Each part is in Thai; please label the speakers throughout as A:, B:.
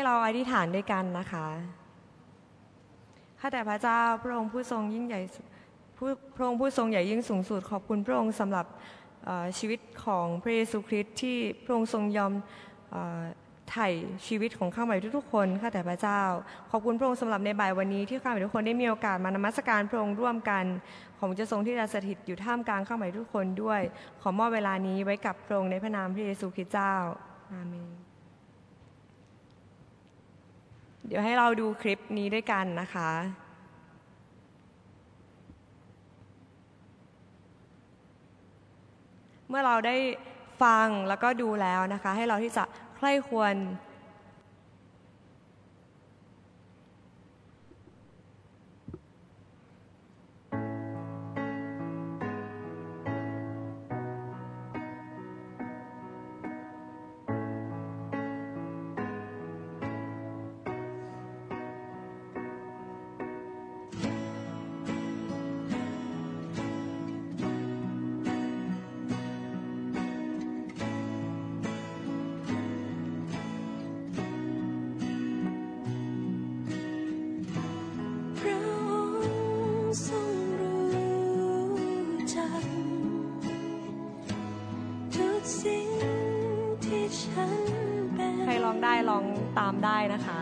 A: ให้เราอธิษฐานด้วยกันนะคะข้าแต่พระเจ้าพระองค์ผู้ทรงยิ่งใหญ่ผู้พระองค์ผู้ทรงใหญ่ยิ่งสูงสุดขอบคุณพระองค์สำหรับชีวิตของพระเยซูคริสต์ที่พระองค์ทรงยอมไถ่ชีวิตของข้าพเจ้าทุกๆคนข้าแต่พระเจ้า ขอบคุณพระองค์สำหรับในบ่ายวันนี้ที่ข้าพเจ้าทุกคนได้มีโอกาสมานมัสการพระองค์ร่วมกัน ของจะทรงที่จะสถิตอยู่ท่ามกลางข้าพเจ้าทุกคนด้วย ขอมอบเวลานี้ไว้กับพระองค์ในพระนามพระเยซูคริสต์เจ้าอาเมน เดี๋ยวให้เราดูคลิปนี้ด้วยกันนะคะ เมื่อเราได้ฟังแล้วก็ดูแล้วนะคะ ให้เราที่จะใคร่ควร
B: ได้นะคะ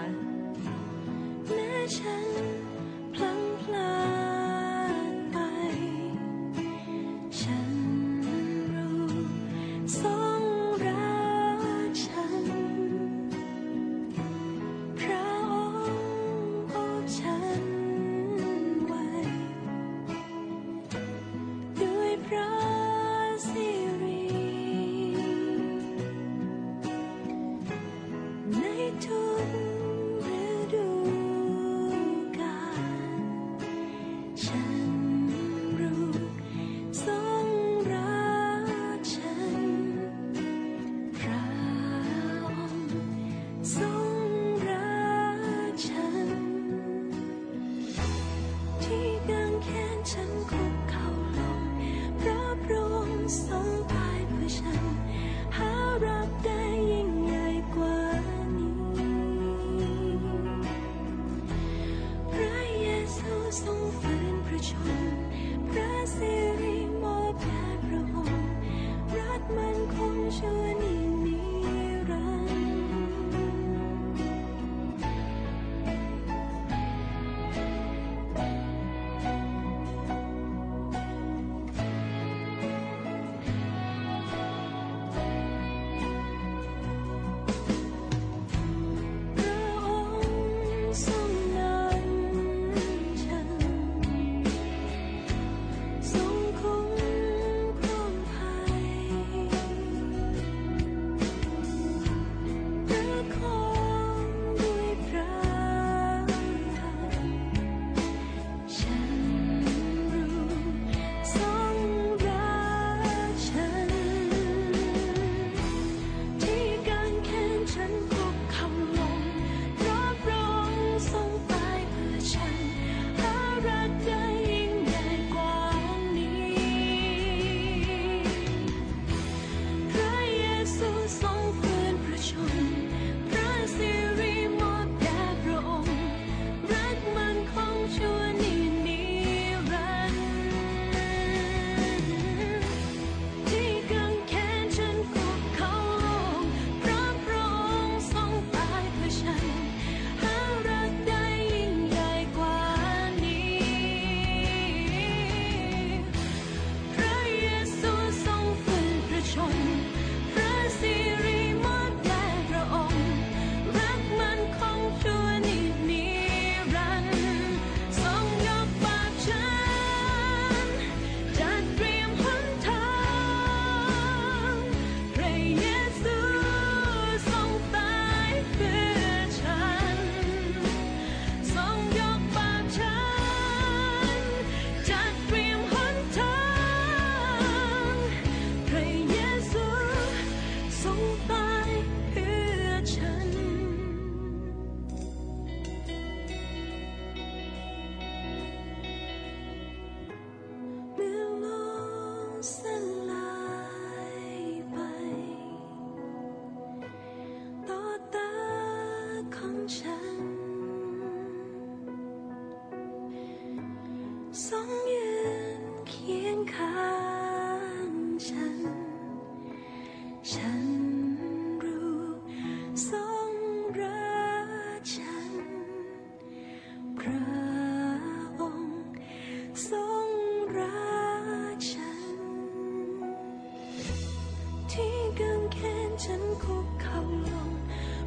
B: ฉันคุกเข่าลง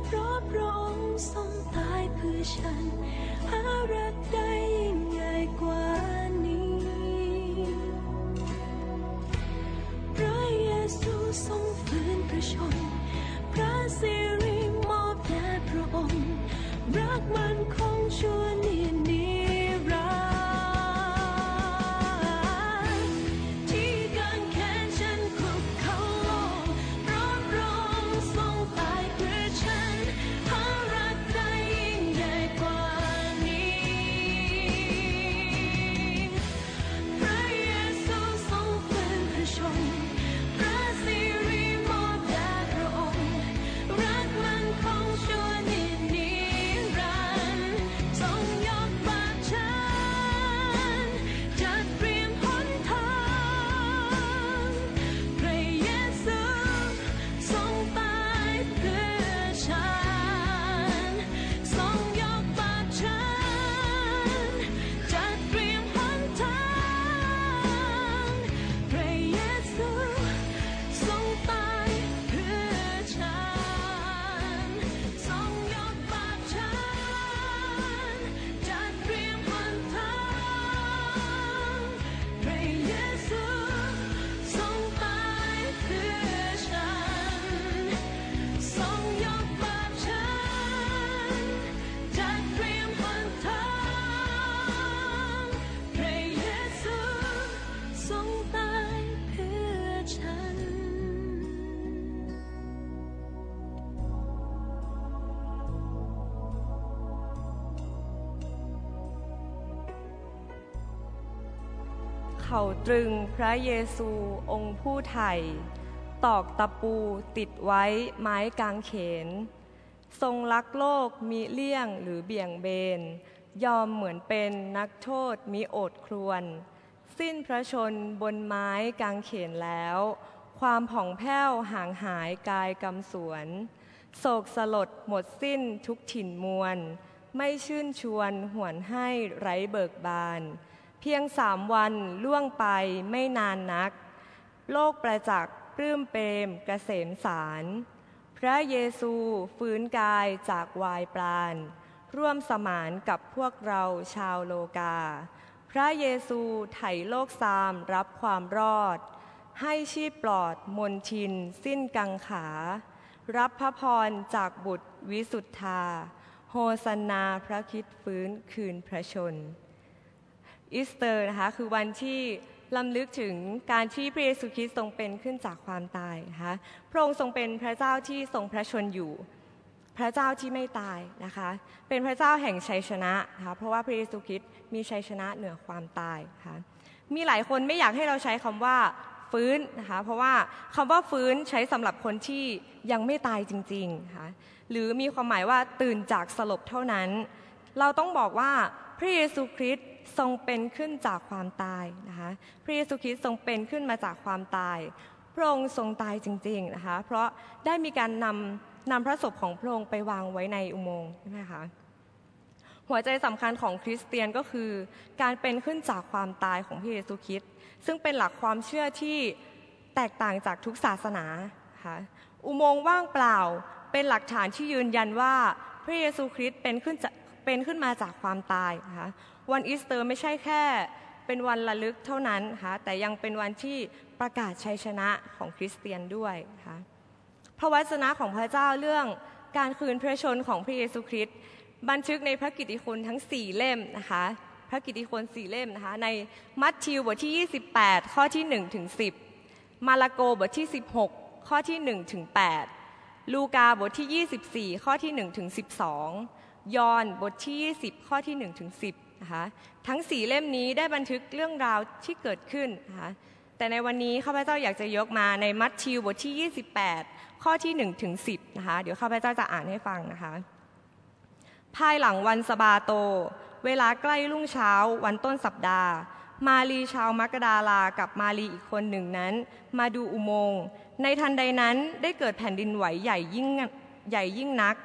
B: เพราะพระองค์ทรงตายเพื่อฉัน หารักได้ยิ่งใหญ่กว่านี้ พระเยซูทรงฝืนพระชน พระสิริมอบแด่พระองค์ รักมันคง เข่า
A: ตรึงพระเยซูองค์ผู้ไถ่ตอกตะปูติดไว้ไม้กางเขน ทรงรักโลกมิเลี่ยงหรือเบี่ยงเบน ยอมเหมือนเป็นนักโทษมิโอดครวน สิ้นพระชนบนไม้กางเขนแล้ว ความผ่องแผ้วห่างหายกายกำสวน โศกสลดหมดสิ้นทุกถิ่นมวล ไม่ชื่นชวนหวนให้ไร้เบิกบาน เพียงสามวันล่วงไปไม่นานนัก โลกประจักษ์ปลื้มเปรมกเกษมสาร พระเยซูฟื้นกายจากวายปราณ ร่วมสมานกับพวกเราชาวโลกา พระเยซูไถ่โลกซามรับความรอด ให้ชีพปลอดมนทินสิ้นกังขา รับพระพรจากบุตรวิสุทธา โฮซันนาพระคริสต์ฟื้นคืนพระชนม์ อีสเตอร์นะคะคือวันที่รำลึกถึงการที่พระเยซูคริสต์ทรงเป็นขึ้นจากความตายนะคะพระองค์ทรงเป็นพระเจ้าที่ทรงพระชนม์อยู่ พระเจ้าที่ไม่ตายนะคะ เป็นพระเจ้าแห่งชัยชนะนะคะเพราะว่าพระเยซูคริสต์มีชัยชนะเหนือความตายนะคะมีหลายคนไม่อยากให้เราใช้คำว่าฟื้นนะคะเพราะว่าคำว่าฟื้นใช้สำหรับคนที่ยังไม่ตายจริงๆนะคะหรือมีความหมายว่าตื่นจากสลบเท่านั้น เราต้องบอกว่าพระเยซูคริสต์ ทรงเป็นขึ้นจากความตายนะคะพระเยซูคริสต์ทรงเป็นขึ้นมาจากความตาย พระองค์ทรงตายจริงๆนะคะเพราะได้มีการนำนำพระศพของพระองค์ไปวางไว้ในอุโมงค์ใช่ไหมคะหัวใจสำคัญของคริสเตียนก็คือ การเป็นขึ้นจากความตายของพระเยซูคริสต์ซึ่งเป็นหลักความเชื่อที่แตกต่างจากทุกศาสนาค่ะอุโมงค์ว่างเปล่าเป็นหลักฐานที่ยืนยันว่าพระเยซูคริสต์เป็นขึ้นจาก เป็นขึ้นมาจากความตายนะคะวันอีสเตอร์ไม่ใช่แค่เป็นวันระลึกเท่านั้นนะคะแต่ยังเป็นวันที่ประกาศชัยชนะของคริสเตียนด้วยนะคะพระวจนะของพระเจ้าเรื่องการคืนพระชนของพระเยซูคริสต์บันทึกในพระกิตติคุณทั้ง 4 เล่มนะคะพระกิตติคุณ4เล่มนะคะในมัทธิวบทที่ 28 ข้อที่1ถึง10 มาระโกบทที่ 16 ข้อที่1ถึง8ลูกาบทที่ 24 ข้อที่1ถึง12 ยอห์นบทที่ 20 ข้อที่1ถึง10นะคะทั้งสี่เล่มนี้ได้บันทึกเรื่องราวที่เกิดขึ้นนะคะแต่ในวันนี้ข้าพเจ้าอยากจะยกมาในมัทธิวบทที่ 28 ข้อที่1ถึง10นะคะเดี๋ยวข้าพเจ้าจะอ่านให้ฟังนะคะภายหลังวันสบาโต เวลาใกล้รุ่งเช้าวันต้นสัปดาห์ มารีชาวมักดาลากับมารีอีกคนหนึ่งนั้น มาดูอุโมงค์ในทันใดนั้นได้เกิดแผ่นดินไหวใหญ่ยิ่งใหญ่ยิ่งนัก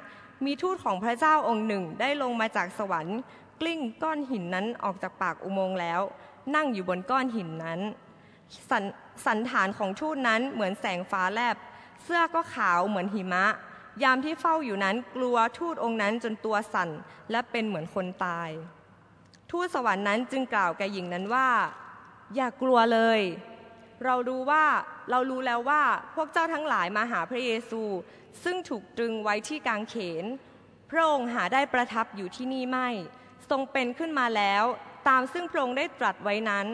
A: มีทูตของพระเจ้าองค์หนึ่งได้ลงมาจากสวรรค์กลิ้งก้อนหินนั้นออกจากปากอุโมงค์แล้ว นั่งอยู่บนก้อนหินนั้นสนสันฐานของทูตนั้นเหมือนแสงฟ้าแลบ เสื้อก็ขาวเหมือนหิมะ ยามที่เฝ้าอยู่นั้นกลัวทูตองค์นั้นจนตัวสั่นและเป็นเหมือนคนตาย ทูตสวรรค์นั้นจึงกล่าวแก่หญิงนั้นว่า อย่ากลัวเลย เรารู้ว่าเรารู้แล้วว่าพวกเจ้าทั้งหลายมาหาพระเยซู ซึ่งถูกตรึงไว้ที่กางเขน พระองค์หาได้ประทับอยู่ที่นี่ไม่ ทรงเป็นขึ้นมาแล้ว ตามซึ่งพระองค์ได้ตรัสไว้นั้น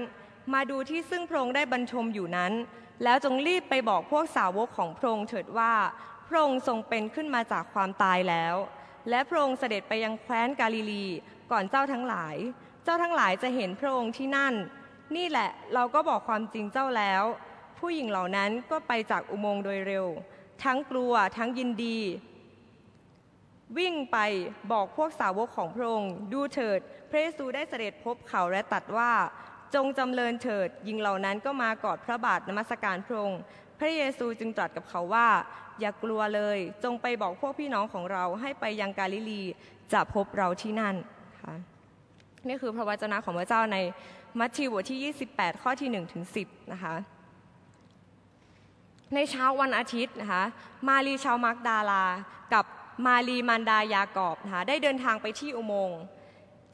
A: มาดูที่ซึ่งพระองค์ได้บรรทมอยู่นั้น แล้วจงรีบไปบอกพวกสาวกของพระองค์เถิดว่า พระองค์ทรงเป็นขึ้นมาจากความตายแล้ว และพระองค์เสด็จไปยังแคว้นกาลิลีก่อนเจ้าทั้งหลาย เจ้าทั้งหลายจะเห็นพระองค์ที่นั่น นี่แหละเราก็บอกความจริงเจ้าแล้ว ผู้หญิงเหล่านั้นก็ไปจากอุโมงค์โดยเร็ว ทั้งกลัวทั้งยินดี วิ่งไปบอกพวกสาวกของพระองค์ดูเถิด พระเยซูได้เสด็จพบเขาและตัดว่า จงจำเริญเถิดหญิงเหล่านั้นก็มากอดพระบาทนมัสการพระองค์พระเยซูจึงตรัสกับเขาว่า อย่ากลัวเลย จงไปบอกพวกพี่น้องของเราให้ไปยังกาลิลีจะพบเราที่นั่นค่ะนี่คือพระวจนะของพระเจ้าใน มัทธิวบทที่ 28 ข้อที่1ถึง10 นะคะ ในเช้าวันอาทิตย์นะคะ มารีชาวมักดาลา กับมารีมันดายากอบนะคะได้เดินทางไปที่อุโมงค์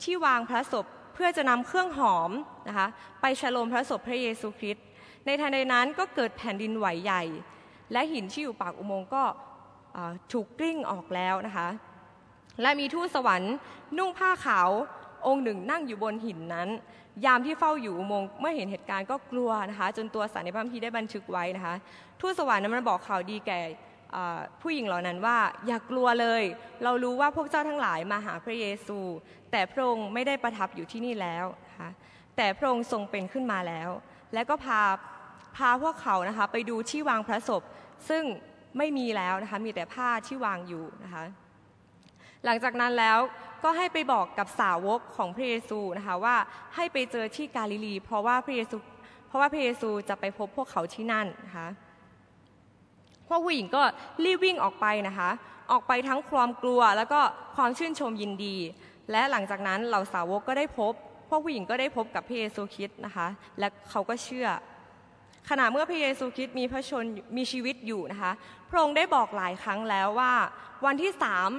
A: ที่วางพระศพเพื่อจะนำเครื่องหอมนะคะไปฉลมพระศพพระเยซูคริสต์ ในทันใดนั้นก็เกิดแผ่นดินไหวใหญ่ และหินที่อยู่ปากอุโมงค์ก็ถูกกลิ้งออกแล้วนะคะ และมีทูตสวรรค์นุ่งผ้าขาวองค์หนึ่งนั่งอยู่บนหินนั้น ยามที่เฝ้าอยู่อุโมงค์เมื่อเห็นเหตุการณ์ก็กลัวนะคะ จนตัวสันในพระคัมภีร์ได้บันทึกไว้นะคะทูตสวรรค์นั้นมันบอกข่าวดีแก่ผู้หญิงเหล่านั้นว่าอย่ากลัวเลย เรารู้ว่าพวกเจ้าทั้งหลายมาหาพระเยซู แต่พระองค์ไม่ได้ประทับอยู่ที่นี่แล้วนะคะแต่พระองค์ทรงเป็นขึ้นมาแล้ว และก็พาพาพวกเขานะคะไปดูที่วางพระศพ ซึ่งไม่มีแล้วนะคะมีแต่ผ้าที่วางอยู่นะคะหลังจากนั้นแล้ว ก็ให้ไปบอกกับสาวกของพระเยซูนะคะว่าให้ไปเจอที่กาลิลี เพราะว่าพระเยซูเพราะว่าพระเยซูจะไปพบพวกเขาที่นั่นนะคะพวกผู้หญิงก็รีบวิ่งออกไปนะคะ ออกไปทั้งความกลัวแล้วก็ความชื่นชมยินดี และหลังจากนั้นเหล่าสาวกก็ได้พบ พวกผู้หญิงก็ได้พบกับพระเยซูคริสต์นะคะ และเขาก็เชื่อ ขณะเมื่อพระเยซูคริสต์มีพระชนมีชีวิตอยู่นะคะ พระองค์ได้บอกหลายครั้งแล้วว่า วันที่สาม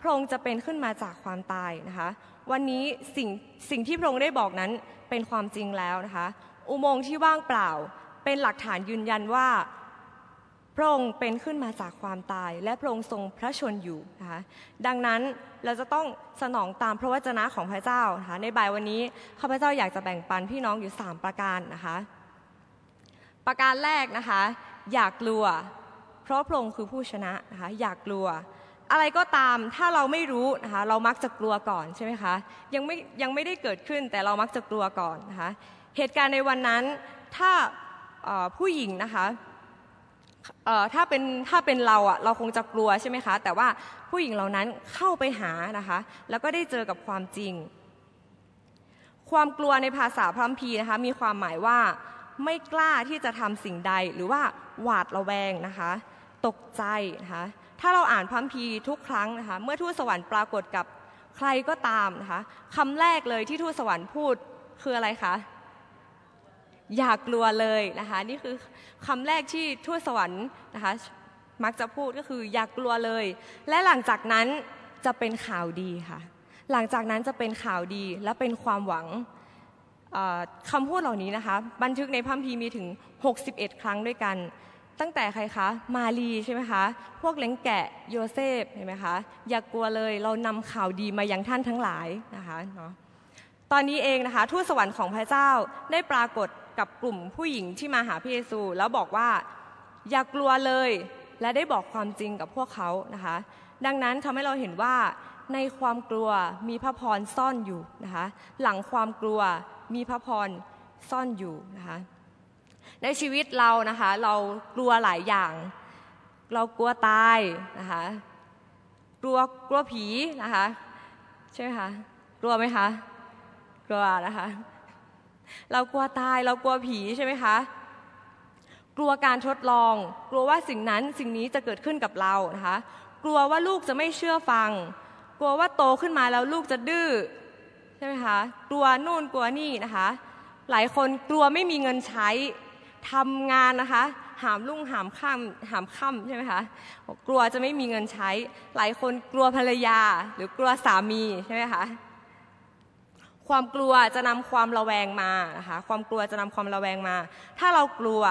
A: พระองค์จะเป็นขึ้นมาจากความตายนะคะ วันนี้สิ่งสิ่งที่พระองค์ได้บอกนั้นเป็นความจริงแล้วนะคะ อุโมงค์ที่ว่างเปล่า เป็นหลักฐานยืนยันว่าพระองค์เป็นขึ้นมาจากความตาย และพระองค์ทรงพระชนอยู่นะคะดังนั้นเราจะต้องสนองตามพระวจนะของพระเจ้านะคะในบ่ายวันนี้ข้าพเจ้าอยากจะแบ่งปันพี่น้องอยู่ 3 ประการนะคะ ประการแรกนะคะ อยากกลัว เพราะพระองค์คือผู้ชนะนะคะอยากกลัว อะไรก็ตามถ้าเราไม่รู้นะคะเรามักจะกลัวก่อนใช่ไหมคะยังไม่ยังไม่ได้เกิดขึ้นแต่เรามักจะกลัวก่อนนะคะเหตุการณ์ในวันนั้นถ้าผู้หญิงนะคะถ้าเป็นถ้าเป็นเราอะเราคงจะกลัวใช่ไหมคะ แต่ว่าผู้หญิงเหล่านั้นเข้าไปหานะคะ แล้วก็ได้เจอกับความจริง ความกลัวในภาษาพระคัมภีร์นะคะมีความหมายว่าไม่กล้าที่จะทำสิ่งใดหรือว่าหวาดระแวงนะคะ ตกใจนะคะ ถ้าเราอ่านพระคัมภีทุกครั้งนะคะ เมื่อทูตสวรรค์ปรากฏกับใครก็ตามนะคะคำแรกเลยที่ทูตสวรรค์พูดคืออะไรคะ อย่ากลัวเลยนะคะ นี่คือคำแรกที่ทูตสวรรค์นะคะมักจะพูดก็คืออย่ากลัวเลย และหลังจากนั้นจะเป็นข่าวดีค่ะ หลังจากนั้นจะเป็นข่าวดีและเป็นความหวังคำพูดเหล่านี้นะคะ บันทึกในพัมภีมีถึง 61 ครั้งด้วยกัน ตั้งแต่ใครคะ มารีใช่ไหมคะ พวกเล้งแกะโยเซฟเห็นไหมคะ อย่ากลัวเลยเรานำข่าวดีมายังท่านทั้งหลายนะคะเนาะตอนนี้เองนะคะทูตสวรรค์ของพระเจ้าได้ปรากฏกับกลุ่มผู้หญิงที่มาหาพระเยซู แล้วบอกว่าอย่ากลัวเลย และได้บอกความจริงกับพวกเขานะคะ ดังนั้นทำให้เราเห็นว่าในความกลัวมีพระพรซ่อนอยู่นะคะ หลังความกลัวมีพระพรซ่อนอยู่นะคะ ในชีวิตเรานะคะเรากลัวหลายอย่าง เรากลัวตายนะคะกลัวกลัวผีนะคะใช่ไหมคะกลัวไหมคะกลัวนะคะเรากลัวตายเรากลัวผีใช่ไหมคะกลัวการทดลอง กลัวว่าสิ่งนั้นสิ่งนี้จะเกิดขึ้นกับเรานะคะกลัวว่าลูกจะไม่เชื่อฟัง กลัวว่าโตขึ้นมาแล้วลูกจะดื้อใช่ไหมคะกลัวนู่นกลัวนี่นะคะหลายคนกลัวไม่มีเงินใช้ ทำงานนะคะ หามลุ่งหามค่ำหามค่ำใช่ไหมคะกลัวจะไม่มีเงินใช้ หลายคนกลัวภรรยา หรือกลัวสามีใช่ไหมคะความกลัวจะนำความระแวงมานะคะความกลัวจะนำความระแวงมา ถ้าเรากลัว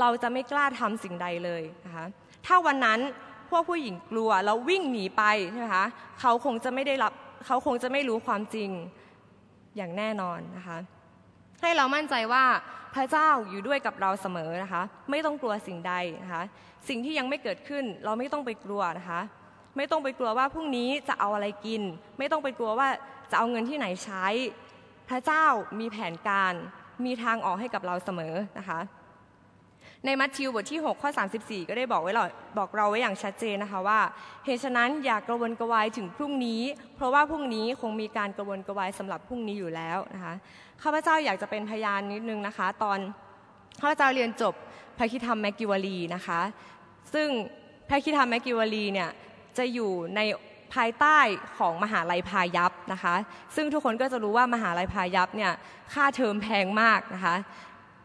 A: เราจะไม่กล้าทำสิ่งใดเลยนะคะถ้าวันนั้นพวกผู้หญิงกลัวแล้ววิ่งหนีไปใช่ไหมคะเขาคงจะไม่ได้รับเขาคงจะไม่รู้ความจริงอย่างแน่นอนนะคะ ให้เรามั่นใจว่า พระเจ้าอยู่ด้วยกับเราเสมอนะคะ ไม่ต้องกลัวสิ่งใดนะคะ สิ่งที่ยังไม่เกิดขึ้นเราไม่ต้องไปกลัวนะคะ ไม่ต้องไปกลัวว่าพรุ่งนี้จะเอาอะไรกิน ไม่ต้องไปกลัวว่าจะเอาเงินที่ไหนใช้ พระเจ้ามีแผนการ มีทางออกให้กับเราเสมอนะคะ ในมัทธิวบทที่ 6 ข้อ 34 ก็ได้บอกไว้เราบอกเราไว้อย่างชัดเจนนะคะว่าเหตุฉะนั้นอย่ากระวนกระวายถึงพรุ่งนี้ เพราะว่าพรุ่งนี้คงมีการกระวนกระวายสำหรับพรุ่งนี้อยู่แล้วนะคะข้าพเจ้าอยากจะเป็นพยานนิดนึงนะคะ ตอนข้าพเจ้าเรียนจบพระคิธรรมแมกกิวลีนะคะ ซึ่งพระคิธรรมแมกกิวลีเนี่ยจะอยู่ในภายใต้ของมหาลัยพายัพนะคะ ซึ่งทุกคนก็จะรู้ว่ามหาลัยพายัพเนี่ยค่าเทอมแพงมากนะคะ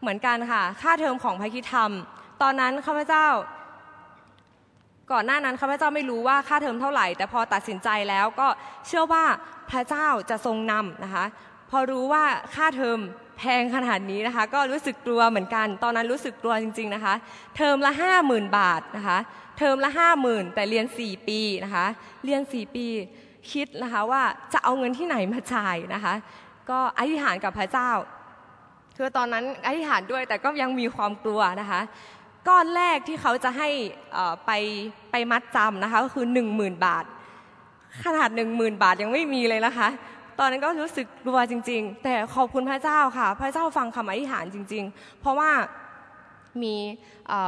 A: เหมือนกันค่ะ ค่าเทอมของพระคิดธรรม ตอนนั้นข้าพเจ้า ก่อนหน้านั้นข้าพเจ้าไม่รู้ว่าค่าเทอมเท่าไหร่ แต่พอตัดสินใจแล้วก็เชื่อว่าพระเจ้าจะทรงนำนะคะ พอรู้ว่าค่าเทอมแพงขนาดนี้นะคะ ก็รู้สึกกลัวเหมือนกัน ตอนนั้นรู้สึกกลัวจริง ๆนะคะ เทอมละห้าหมื่นบาทนะคะ เทอมละห้าหมื่นแต่เรียน 4 ปีนะคะ เรียน 4 ปีคิดนะคะว่าจะเอาเงินที่ไหนมาจ่ายนะคะ ก็อธิษฐานกับพระเจ้า คือตอนนั้นอธิษฐานด้วยแต่ก็ยังมีความกลัวนะคะก้อนแรกที่เขาจะให้ไปไปมัดจำนะคะก็คือ 1 0,000 บาท ขนาด 1 0,000 บาทยังไม่มีเลยนะคะ ตอนนั้นก็รู้สึกกลัวจริง ๆ แต่ขอบคุณพระเจ้าค่ะ พระเจ้าฟังคำอธิษฐานจริง ๆ เพราะว่า มี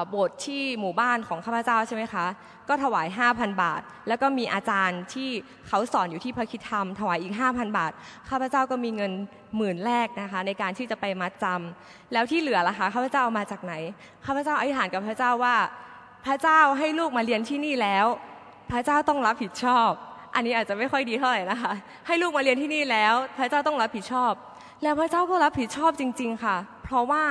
A: โบสถ์ที่หมู่บ้านของข้าพเจ้าใช่ไหมคะ ก็ถวาย 5,000 บาท แล้วก็มีอาจารย์ที่เขาสอนอยู่ที่พระคิดธรรม ถวายอีก 5,000 บาท ข้าพเจ้าก็มีเงินหมื่นแรกนะคะ ในการที่จะไปมัดจำแล้วที่เหลือล่ะคะข้าพเจ้าเอามาจากไหนข้าพเจ้าอธิษฐานกับพระเจ้าว่า พระเจ้าให้ลูกมาเรียนที่นี่แล้ว พระเจ้าต้องรับผิดชอบ อันนี้อาจจะไม่ค่อยดีเท่าไหร่นะคะ ให้ลูกมาเรียนที่นี่แล้ว พระเจ้าต้องรับผิดชอบ แล้วพระเจ้าก็รับผิดชอบจริง ๆค่ะ เพราะว่า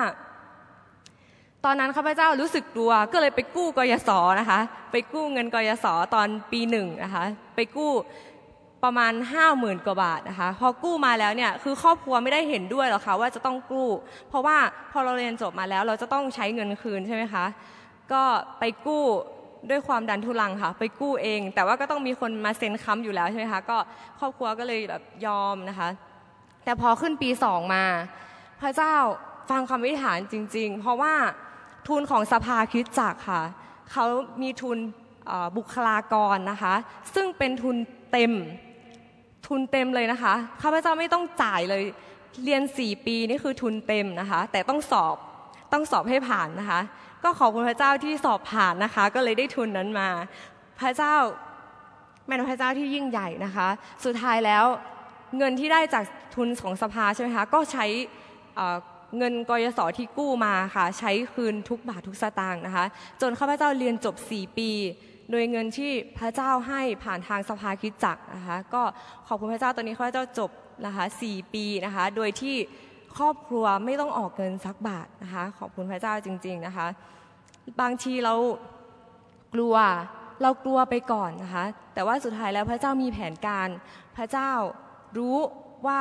A: ตอนนั้นข้าพเจ้ารู้สึกกลัวก็เลยไปกู้กยศนะคะ ไปกู้เงินกยศตอนปีหนึ่งนะคะ ไปกู้ประมาณห้าหมื่นกว่าบาทนะคะ พอกู้มาแล้วเนี่ยคือครอบครัวไม่ได้เห็นด้วยหรอกค่ะว่าจะต้องกู้ เพราะว่าพอเราเรียนจบมาแล้วเราจะต้องใช้เงินคืนใช่ไหมคะ ก็ไปกู้ด้วยความดันทุลังค่ะ ไปกู้เอง แต่ว่าก็ต้องมีคนมาเซ็นค้ำอยู่แล้วใช่ไหมคะก็ครอบครัวก็เลยแบบยอมนะคะ แต่พอขึ้นปีสองมา พระเจ้าฟังคำอธิฐานจริง ๆ เพราะว่า ทุนของสภาคิดจักค่ะเขามีทุนบุคลากรนะคะ ซึ่งเป็นทุนเต็มทุนเต็มเลยนะคะข้าพเจ้าไม่ต้องจ่ายเลยเรียน 4 ปีนี่คือทุนเต็มนะคะ แต่ต้องสอบต้องสอบให้ผ่านนะคะ ก็ขอบคุณพระเจ้าที่สอบผ่านนะคะ ก็เลยได้ทุนนั้นมา พระเจ้าเป็นพระเจ้าที่ยิ่งใหญ่นะคะ สุดท้ายแล้วเงินที่ได้จากทุนของสภาใช่ไหมคะก็ใช้ เงินกยศที่กู้มาค่ะ ใช้คืนทุกบาททุกสตางค์นะคะ จนข้าพเจ้าเรียนจบ 4 ปี โดยเงินที่พระเจ้าให้ผ่านทางสภาคิดจักนะคะ ก็ขอบคุณพระเจ้าตอนนี้ข้าพเจ้าจบนะคะ4ปีนะคะ โดยที่ครอบครัวไม่ต้องออกเงินสักบาทนะคะ ขอบคุณพระเจ้าจริง ๆนะคะ บางทีเรากลัวเรากลัวไปก่อนนะคะ แต่ว่าสุดท้ายแล้วพระเจ้ามีแผนการ พระเจ้ารู้ว่า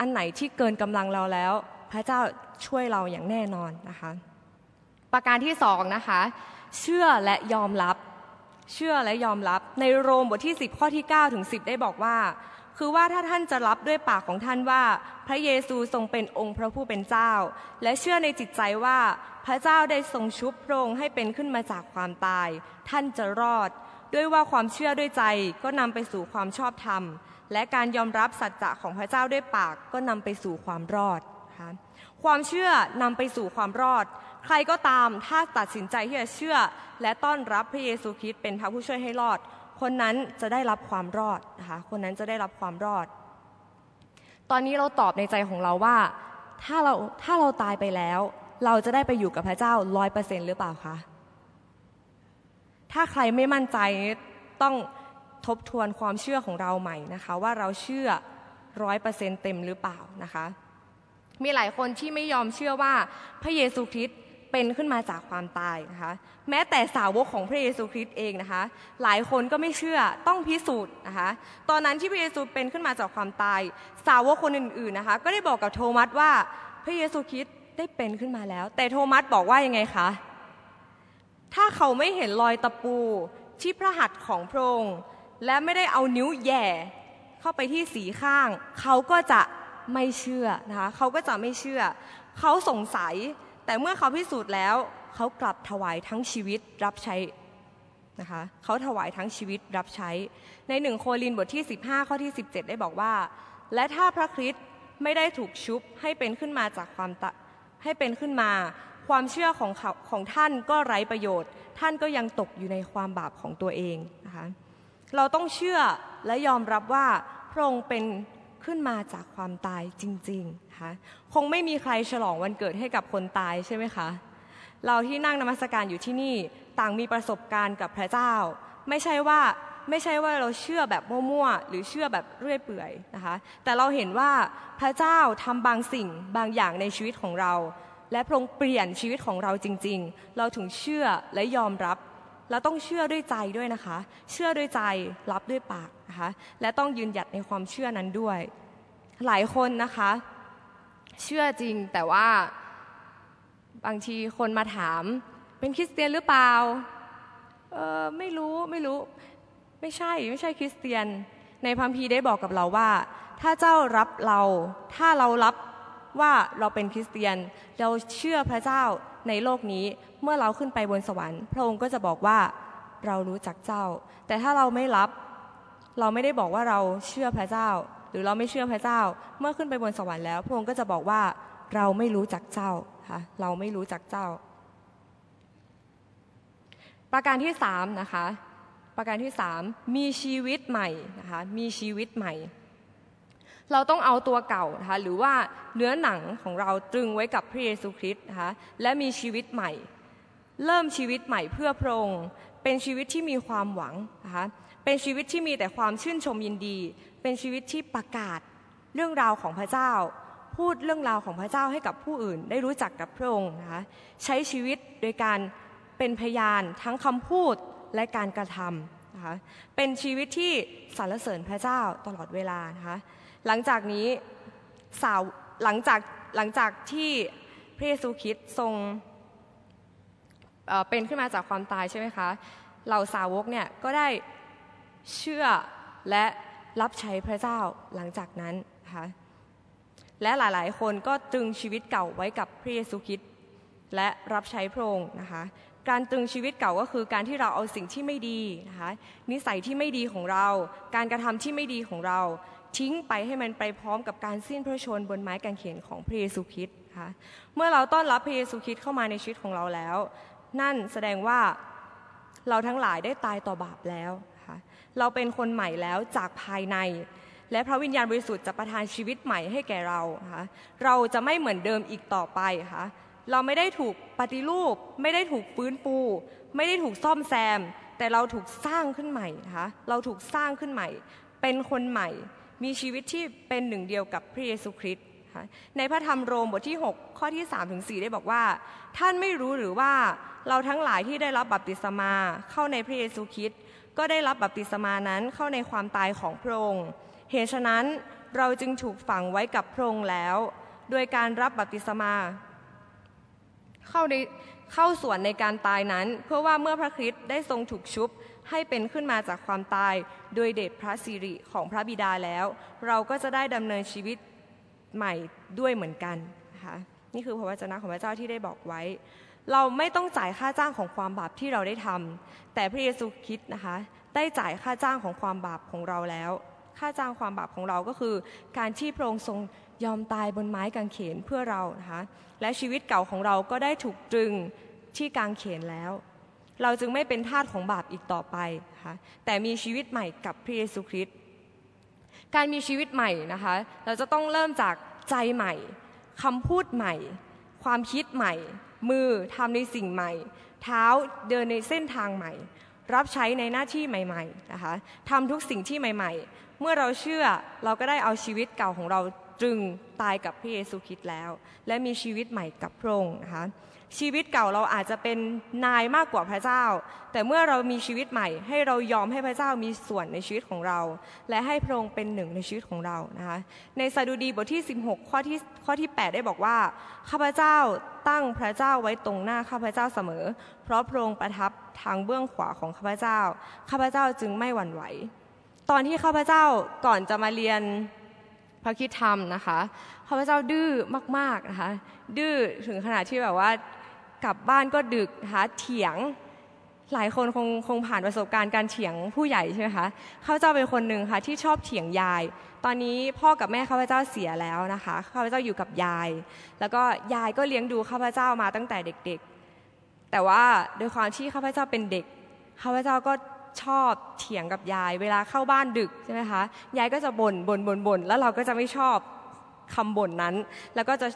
A: อันไหนที่เกินกำลังเราแล้ว พระเจ้าช่วยเราอย่างแน่นอนนะคะ ประการที่สองนะคะ เชื่อและยอมรับ เชื่อและยอมรับ ในโรมบทที่ 10 ข้อที่9ถึง10 ได้บอกว่า คือว่าถ้าท่านจะรับด้วยปากของท่านว่า พระเยซูทรงเป็นองค์พระผู้เป็นเจ้า และเชื่อในจิตใจว่าพระเจ้าได้ทรงชุบพระองค์ให้เป็นขึ้นมาจากความตาย ท่านจะรอด ด้วยว่าความเชื่อด้วยใจก็นำไปสู่ความชอบธรรมและการยอมรับสัจจะของพระเจ้าด้วยปากก็นำไปสู่ความรอด นะคะ ความเชื่อนำไปสู่ความรอด ใครก็ตามถ้าตัดสินใจที่จะเชื่อ และต้อนรับพระเยซูคริสต์เป็นพระผู้ช่วยให้รอด คนนั้นจะได้รับความรอดนะคะ คนนั้นจะได้รับความรอด ตอนนี้เราตอบในใจของเราว่า ถ้าเราถ้าเราตายไปแล้ว เราจะได้ไปอยู่กับพระเจ้าร้อยเปอร์เซ็นหรือเปล่าคะถ้าใครไม่มั่นใจต้องทบทวนความเชื่อของเราใหม่นะคะ ว่าเราเชื่อร้อยเปอร์เซ็นเต็มหรือเปล่านะคะ มีหลายคนที่ไม่ยอมเชื่อว่าพระเยซูคริสต์เป็นขึ้นมาจากความตายนะคะแม้แต่สาวกของพระเยซูคริสต์เองนะคะหลายคนก็ไม่เชื่อต้องพิสูจน์นะคะตอนนั้นที่พระเยซูเป็นขึ้นมาจากความตาย สาวกคนอื่นๆนะคะก็ได้บอกกับโทมัสว่าพระเยซูคริสต์ได้เป็นขึ้นมาแล้ว แต่โทมัสบอกว่ายังไงคะถ้าเขาไม่เห็นรอยตะปูที่พระหัตถ์ของพระองค์และไม่ได้เอานิ้วแย่เข้าไปที่สีข้าง เขาก็จะ ไม่เชื่อนะคะเขาก็จะไม่เชื่อ เขาสงสัย แต่เมื่อเขาพิสูจน์แล้ว เขากลับถวายทั้งชีวิตรับใช้นะคะเขาถวายทั้งชีวิตรับใช้ ในหนึ่งโครินบทที่ 15 ข้อที่ 17 ได้บอกว่า และถ้าพระคริสต์ไม่ได้ถูกชุบให้เป็นขึ้นมาจากความตะให้เป็นขึ้นมา ความเชื่อของเขาของท่านก็ไร้ประโยชน์ ท่านก็ยังตกอยู่ในความบาปของตัวเองนะคะเราต้องเชื่อและยอมรับว่าพระองค์เป็น ขึ้นมาจากความตายจริงๆนะคะคงไม่มีใครฉลองวันเกิดให้กับคนตายใช่ไหมคะ เราที่นั่งนมัสการอยู่ที่นี่ต่างมีประสบการณ์กับพระเจ้า ไม่ใช่ว่าไม่ใช่ว่าเราเชื่อแบบมั่วๆหรือเชื่อแบบเรื่อยเปื่อยนะคะ แต่เราเห็นว่าพระเจ้าทำบางสิ่งบางอย่างในชีวิตของเรา และพระองค์เปลี่ยนชีวิตของเราจริง ๆ เราถึงเชื่อและยอมรับ เราต้องเชื่อด้วยใจด้วยนะคะ เชื่อด้วยใจรับด้วยปากนะคะและต้องยืนหยัดในความเชื่อนั้นด้วย หลายคนนะคะ เชื่อจริงแต่ว่าบางทีคนมาถาม เป็นคริสเตียนหรือเปล่าเออไม่รู้ไม่รู้ไม่ใช่ไม่ใช่คริสเตียนในพัมพีได้บอกกับเราว่า ถ้าเจ้ารับเรา ถ้าเรารับว่าเราเป็นคริสเตียน เราเชื่อพระเจ้า ในโลกนี้เมื่อเราขึ้นไปบนสวรรค์ พระองค์ก็จะบอกว่าเรารู้จักเจ้า แต่ถ้าเราไม่รับ เราไม่ได้บอกว่าเราเชื่อพระเจ้า หรือเราไม่เชื่อพระเจ้า เมื่อขึ้นไปบนสวรรค์แล้ว พระองค์ก็จะบอกว่าเราไม่รู้จักเจ้าค่ะเราไม่รู้จักเจ้า ประการที่สามนะคะประการที่สามมีชีวิตใหม่นะคะมีชีวิตใหม่ เราต้องเอาตัวเก่านะคะหรือว่าเนื้อหนังของเราตรึงไว้กับพระเยซูคริสต์นะคะและมีชีวิตใหม่ เริ่มชีวิตใหม่เพื่อพระองค์เป็นชีวิตที่มีความหวังนะคะเป็นชีวิตที่มีแต่ความชื่นชมยินดี เป็นชีวิตที่ประกาศเรื่องราวของพระเจ้า พูดเรื่องราวของพระเจ้าให้กับผู้อื่น ได้รู้จักกับพระองค์นะคะใช้ชีวิตโดยการเป็นพยานทั้งคำพูดและการกระทำนะคะเป็นชีวิตที่สรรเสริญพระเจ้าตลอดเวลานะคะ หลังจากนี้สาวหลังจากหลังจากที่พระเยซูคริสต์ทรงเเป็นขึ้นมาจากความตายใช่ไหมคะเหล่าสาวกเนี่ยก็ได้เชื่อและรับใช้พระเจ้าหลังจากนั้นนะคะและหลายๆ คนก็ตรึงชีวิตเก่าไว้กับพระเยซูคริสต์และรับใช้พระองค์นะคะ การตรึงชีวิตเก่าก็คือการที่เราเอาสิ่งที่ไม่ดีนะคะนิสัยที่ไม่ดีของเรา การกระทำที่ไม่ดีของเรา ทิ้งไปให้มันไปพร้อมกับการสิ้นพระชนบนไม้กางเขนของพระเยซูคริสต์นะคะเมื่อเราต้อนรับพระเยซูคริสต์เข้ามาในชีวิตของเราแล้ว นั่นแสดงว่าเราทั้งหลายได้ตายต่อบาปแล้วนะคะเราเป็นคนใหม่แล้วจากภายใน และพระวิญญาณบริสุทธิ์จะประทานชีวิตใหม่ให้แก่เรานะคะเราจะไม่เหมือนเดิมอีกต่อไปค่ะเราไม่ได้ถูกปฏิรูป ไม่ได้ถูกฟื้นฟูไม่ได้ถูกซ่อมแซม แต่เราถูกสร้างขึ้นใหม่นะคะเราถูกสร้างขึ้นใหม่ เป็นคนใหม่ มีชีวิตที่เป็นหนึ่งเดียวกับพระเยซูคริสต์ในพระธรรมโรมบทที่ 6 ข้อที่3ถึง4ได้บอกว่า ท่านไม่รู้หรือว่าเราทั้งหลายที่ได้รับบัพติศมาเข้าในพระเยซูคริสต์ก็ได้รับบัพติศมานั้นเข้าในความตายของพระองค์เหตุฉะนั้นเราจึงถูกฝังไว้กับพระองค์แล้ว โดยการรับบัพติศมา เข้าในเข้าส่วนในการตายนั้น เพื่อว่าเมื่อพระคริสต์ได้ทรงถูกชุบให้เป็นขึ้นมาจากความตาย โดยเดชพระสิริของพระบิดาแล้ว เราก็จะได้ดำเนินชีวิตใหม่ด้วยเหมือนกันนะคะนี่คือพระวจนะของพระเจ้าที่ได้บอกไว้ เราไม่ต้องจ่ายค่าจ้างของความบาปที่เราได้ทำแต่พระเยซูคริสต์นะคะ ได้จ่ายค่าจ้างของความบาปของเราแล้ว ค่าจ้างความบาปของเราก็คือ การที่พระองค์ทรง ยอมตายบนไม้กางเขนเพื่อเรานะคะและชีวิตเก่าของเราก็ได้ถูกตรึงที่กางเขนแล้ว เราจึงไม่เป็นทาสของบาปอีกต่อไปนะคะแต่มีชีวิตใหม่กับพระเยซูคริสต์การมีชีวิตใหม่นะคะเราจะต้องเริ่มจากใจใหม่คำพูดใหม่ ความคิดใหม่ มือทำในสิ่งใหม่ เท้าเดินในเส้นทางใหม่ รับใช้ในหน้าที่ใหม่ๆนะคะทำทุกสิ่งที่ใหม่ ๆ เมื่อเราเชื่อเราก็ได้เอาชีวิตเก่าของเรา จึงตายกับพระเยซูคริสต์แล้ว และมีชีวิตใหม่กับพระองค์นะคะชีวิตเก่าเราอาจจะเป็นนายมากกว่าพระเจ้า แต่เมื่อเรามีชีวิตใหม่ ให้เรายอมให้พระเจ้ามีส่วนในชีวิตของเรา และให้พระองค์เป็นหนึ่งในชีวิตของเรานะคะในสดุดีบทที่ 16 ข้อที่ข้อที่ 8 ได้บอกว่าข้าพเจ้าตั้งพระเจ้าไว้ตรงหน้าข้าพเจ้าเสมอ เพราะพระองค์ประทับทางเบื้องขวาของข้าพเจ้าข้าพเจ้าจึงไม่หวั่นไหว ตอนที่ข้าพเจ้าก่อนจะมาเรียน ระคิดธรรมนะคะข้าพเจ้าดื้อมากๆนะคะดื้อถึงขนาดที่แบบว่ากลับบ้านก็ดึกนะคะเถียงหลายคนคงคงผ่านประสบการณ์การเถียงผู้ใหญ่ใช่ไหมคะข้าพเจ้าเป็นคนหนึ่งค่ะที่ชอบเถียงยาย ตอนนี้พ่อกับแม่ข้าพเจ้าเสียแล้วนะคะข้าพเจ้าอยู่กับยาย แล้วก็ยายก็เลี้ยงดูข้าพเจ้ามาตั้งแต่เด็กๆ แต่ว่าโดยความที่ข้าพเจ้าเป็นเด็กข้าพเจ้าก็ ชอบเถียงกับยาย เวลาเข้าบ้านดึกใช่ไหมคะยายก็จะบ่นบ่นบ่นบ่นแล้วเราก็จะไม่ชอบคำบ่นนั้น แล้วก็จะ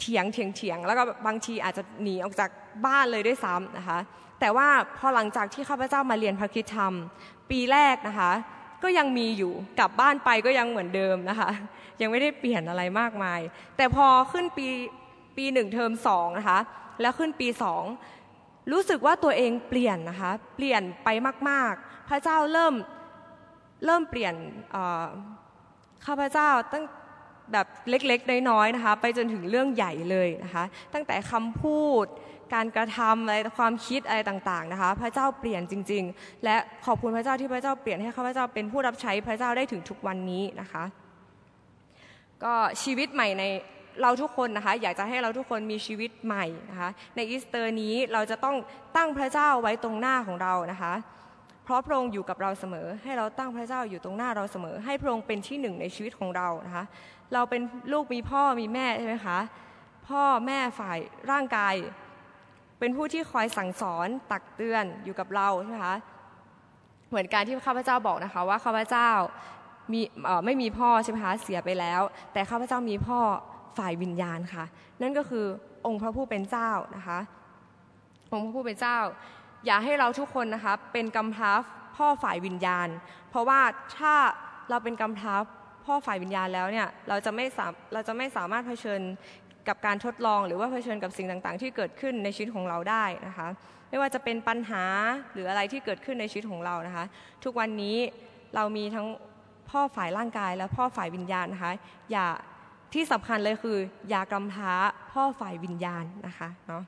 A: เถียงเถียงเถียงแล้วก็บางทีอาจจะหนีออกจากบ้านเลยด้วยซ้ำนะคะ แต่ว่าพอหลังจากที่ข้าพเจ้ามาเรียนพระคิดธรรม ปีแรกนะคะ ก็ยังมีอยู่กลับบ้านไปก็ยังเหมือนเดิมนะคะ ยังไม่ได้เปลี่ยนอะไรมากมาย แต่พอขึ้นปีปีหนึ่งเทอมสองนะคะ แล้วขึ้นปีสอง รู้สึกว่าตัวเองเปลี่ยนนะคะเปลี่ยนไปมาก ๆ พระเจ้าเริ่มเริ่มเปลี่ยนข้าพเจ้าตั้งแบบเล็กๆน้อยๆนะคะ ไปจนถึงเรื่องใหญ่เลยนะคะ ตั้งแต่คำพูด การกระทำอะไรความคิดอะไรต่างๆนะคะ พระเจ้าเปลี่ยนจริง ๆ และขอบคุณพระเจ้าที่พระเจ้าเปลี่ยนให้ข้าพเจ้าเป็นผู้รับใช้พระเจ้าได้ถึงทุกวันนี้นะคะ ก็ชีวิตใหม่ใน เราทุกคนนะคะอยากจะให้เราทุกคนมีชีวิตใหม่นะคะในอีสเตอร์นี้เราจะต้องตั้งพระเจ้าไว้ตรงหน้าของเรานะคะ เพราะพระองค์อยู่กับเราเสมอ ให้เราตั้งพระเจ้าอยู่ตรงหน้าเราเสมอ ให้พระองค์เป็นที่หนึ่งในชีวิตของเรานะคะ เราเป็นลูกมีพ่อมีแม่ใช่ไหมคะพ่อแม่ฝ่ายร่างกาย เป็นผู้ที่คอยสั่งสอนตักเตือนอยู่กับเราใช่ไหมคะเหมือนการที่ข้าพเจ้าบอกนะคะว่าข้าพเจ้ามีไม่มีพ่อใช่ไหมคะเสียไปแล้ว แต่ข้าพเจ้ามีพ่อ ฝ่ายวิญญาณค่ะ นั่นก็คือองค์พระผู้เป็นเจ้านะคะ องค์พระผู้เป็นเจ้า อย่าให้เราทุกคนนะคะเป็นกำพร้าพ่อฝ่ายวิญญาณ เพราะว่าถ้าเราเป็นกำพร้าพ่อฝ่ายวิญญาณแล้วเนี่ยเราจะไม่สามเราจะไม่สามารถเผชิญกับการทดลองหรือว่าเผชิญกับสิ่งต่างๆ ที่เกิดขึ้นในชีวิตของเราได้นะคะ ไม่ว่าจะเป็นปัญหาหรืออะไรที่เกิดขึ้นในชีวิตของเรานะคะ ทุกวันนี้เรามีทั้งพ่อฝ่ายร่างกายและพ่อฝ่ายวิญญาณนะคะ อย่า ที่สำคัญเลยคือ อย่ากำพร้าพ่อฝ่ายวิญญาณนะคะเนาะ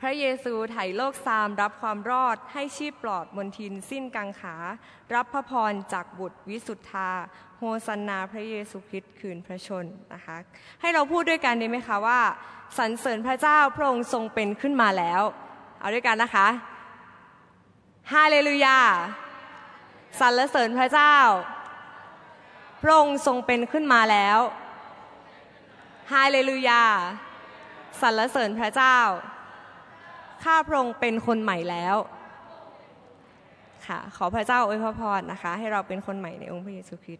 A: พระเยซูไถ่โลกซามรับความรอดให้ชีพปลอดมนทินสิ้นกังขา รับพระพรจากบุตรวิสุทธา โฮสันนาพระเยซูคริสต์คืนพระชนนะคะให้เราพูดด้วยกันได้ไหมคะว่าสรรเสริญพระเจ้าพระองค์ทรงเป็นขึ้นมาแล้ว เอาด้วยกันนะคะฮาเลลูยาสรรเสริญพระเจ้า พระองค์ทรงเป็นขึ้นมาแล้วฮาเลลูยาสรรเสริญพระเจ้า ข้าพระองค์เป็นคนใหม่แล้วค่ะขอพระเจ้าอวยพรนะคะ ให้เราเป็นคนใหม่ในองค์พระเยซูคริสต์